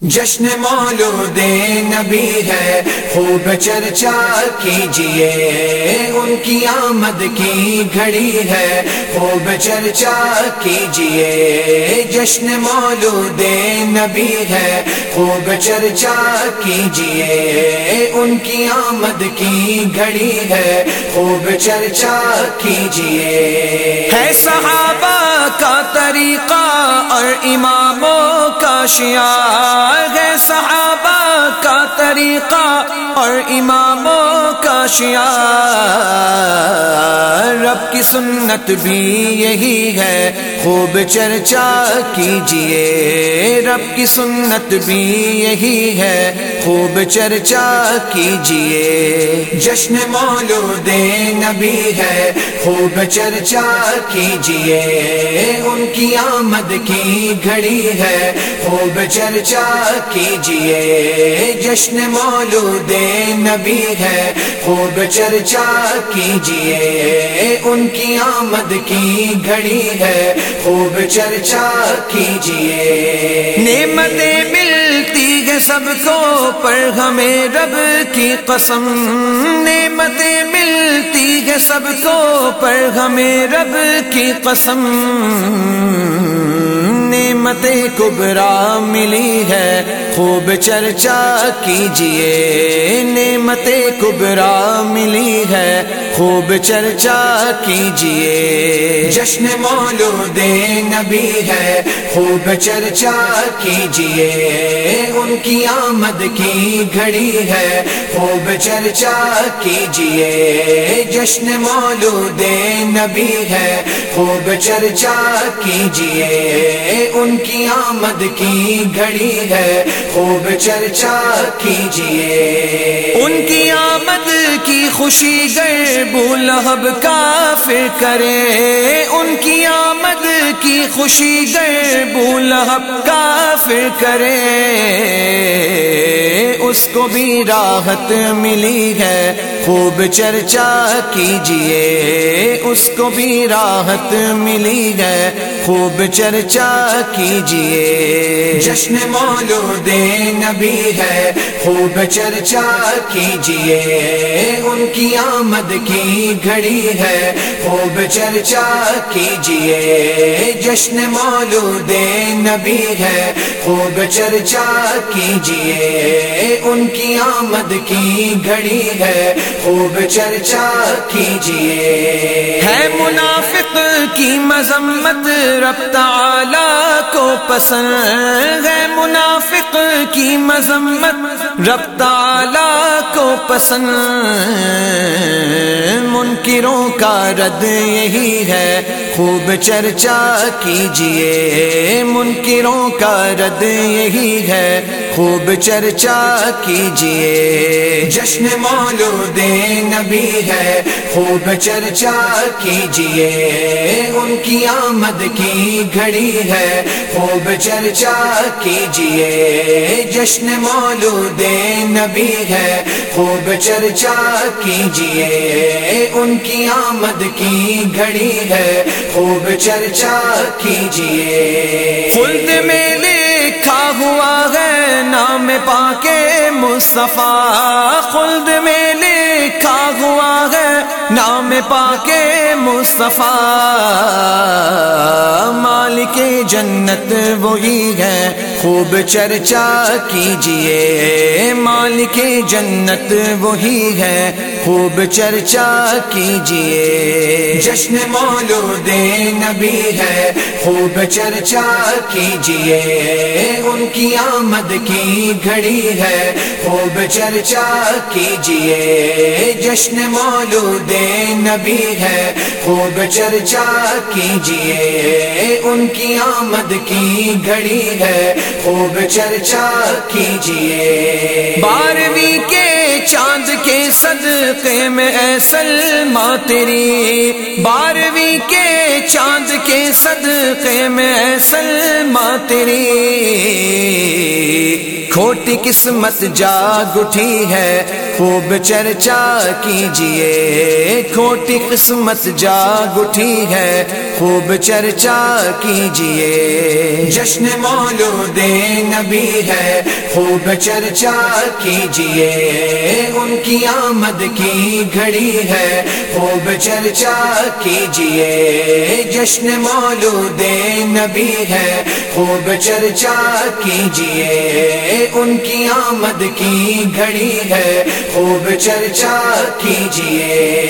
جشن مولود نبی ہے، خوب چرچا کیجیے۔ ان کی آمد کی گھڑی ہے، خوب چرچا کیجیے۔ جشن مولود نبی ہے، خوب چرچا کیجیے۔ ان کی آمد کی گھڑی ہے، خوب چرچا کیجیے۔ ہے صحابہ کا طریقہ اور اماموں کا شیار ہے، صحابہ کا طریقہ اور اماموں کا شیار رب کی سنت بھی یہی ہے، خوب چرچا کیجیے۔ رب کی سنت بھی یہی ہے، خوب چرچا کیجیے۔ جشن مولود نبی ہے، خوب چرچا کیجیے۔ ان کی آمد کی گھڑی ہے۔ خوب چرچا کیجیے، جشن مولود نبی ہے۔ خوب چرچا کیجیے، ان کی آمد کی گھڑی ہے۔ خوب چرچا کیجیے۔ نعمتیں ملتی ہے سب کو پر ہمیں رب کی قسم۔ نعمتیں ملتی ہے سب کو پر ہمیں رب کی قسم۔ نعمت کبرا ملی ہے، خوب چرچا کیجیے۔ نعمت کبرا ملی ہے، خوب چرچا کیجیے۔ جشن مولود نبی ہے، خوب چرچا کیجیے۔ ان کی آمد کی گھڑی ہے، خوب چرچا کیجیے۔ جشن مولود نبی ہے، خوب چرچا کیجیے۔ ان کی آمد کی گھڑی ہے، خوب چرچا کیجیے۔ ان کی آمد کی خوشی گئے بولہب کافر کرے ان کی آمد کی خوشی گئے بولہب کافر کرے اس کو بھی راحت ملی ہے، خوب چرچا کیجیے۔ اس کو بھی راحت ملی ہے خوب چرچا کیجیے۔ جشن مولود نبی ہے خوب چرچا کیجیے۔ ان کی آمد کی گھڑی ہے، خوب چرچا کیجیے۔ جشن مولود نبی ہے، خوب چرچا کیجیے۔ ان کی آمد کی گھڑی ہے، خوب چرچا کیجیے۔ ہے منافق کی مذمت رب تعالی کو پسند۔ ہے منافق کی مذمت رب تعالی کو پسند۔ منکروں کا رد یہی ہے خوب چرچا کیجیے منکروں کا رد یہی ہے۔ خوب چرچا کیجیے۔ جشن مولود نبی ہے، خوب چرچا کیجیے۔ ان کی آمد کی گھڑی ہے، خوب چرچا کیجیے۔ جشن مولود نبی ہے، خوب چرچا کیجیے۔ ان کی آمد کی گھڑی ہے، خوب چرچا کیجیے۔ خلد میں لکھا ہوا ہے نام پاکے مصطفیٰ خلد میں لکھا ہوا ہے۔ نام پاکے مصطفیٰ مالک جنت وہی ہے۔ خوب چرچا کیجیے مالک جنت وہی ہے۔ خوب چرچا کیجیے۔ جشن مولود نبی ہے۔ خوب چرچا کیجیے، ان کی آمد کی گھڑی ہے۔ خوب چرچا کیجیے، جشن مولود نبی ہے۔ خوب چرچا کیجیے، ان کی آمد کی گھڑی ہے۔ خوب چرچا کیجیے۔ بارہویں کے چاند کے صدقے میں اے سلمہ تیری بارہویں کے چاند کے صدقے میں سلمہ تیری کھوٹی قسمت جاگ اٹھی ہے، خوب چرچا کیجیے۔ کھوٹی قسمت جاگ اٹھی ہے، خوب چرچا کیجیے۔ جشن مولود نبی ہے، خوب چرچا کیجیے۔ ان کی آمد کی گھڑی ہے، خوب چرچا کیجیے۔ جشن مولود نبی ہے، خوب چرچا کیجیے۔ ان کی آمد کی گھڑی ہے خوب چرچا کیجیے۔